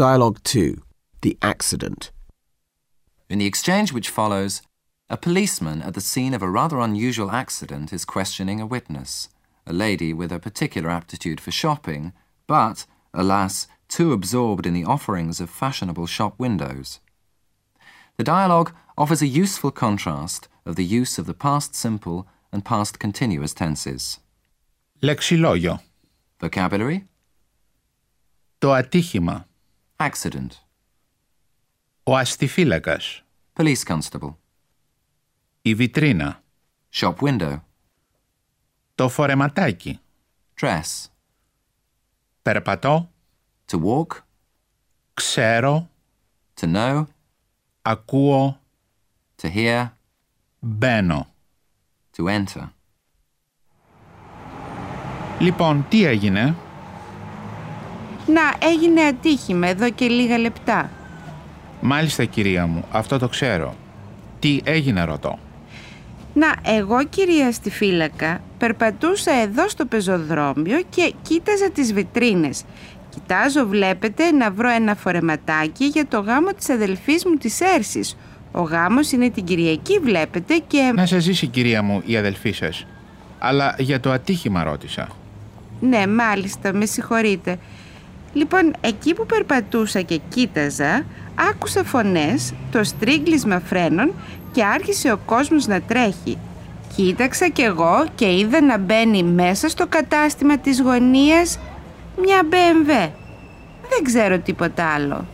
Dialogue 2 The Accident. In the exchange which follows, a policeman at the scene of a rather unusual accident is questioning a witness, a lady with a particular aptitude for shopping, but, alas, too absorbed in the offerings of fashionable shop windows. The dialogue offers a useful contrast of the use of the past simple and past continuous tenses. Λεξιλόγιο. Vocabulary Το ατύχημα. Accident, Ο αστιφύλακας. police constable, Η βιτρίνα. shop window, Το φορεματάκι. dress, Περπατώ. to walk, Ξέρω. to know, Ακούω. to hear, Μπαίνω. to enter. Λοιπόν, τι έγινε; Να, έγινε ατύχημα εδώ και λίγα λεπτά. Μάλιστα, κυρία μου, αυτό το ξέρω. Τι έγινε, ρωτώ. Να, εγώ κυρία στη φύλακα περπατούσα εδώ στο πεζοδρόμιο και κοίταζα τις βιτρίνες. Κοιτάζω βλέπετε να βρω ένα φορεματάκι για το γάμο της αδελφής μου της Έρσης. Ο γάμος είναι την Κυριακή βλέπετε και... Να σας ζήσει, κυρία μου, η αδελφή σας. Αλλά για το ατύχημα ρώτησα. Ναι, μάλιστα, με συγχωρείτε. Λοιπόν, εκεί που περπατούσα και κοίταζα, άκουσα φωνές, το στρίγκλισμα φρένων και άρχισε ο κόσμος να τρέχει. Κοίταξα κι εγώ και είδα να μπαίνει μέσα στο κατάστημα της γωνίας μια BMW. Δεν ξέρω τίποτα άλλο.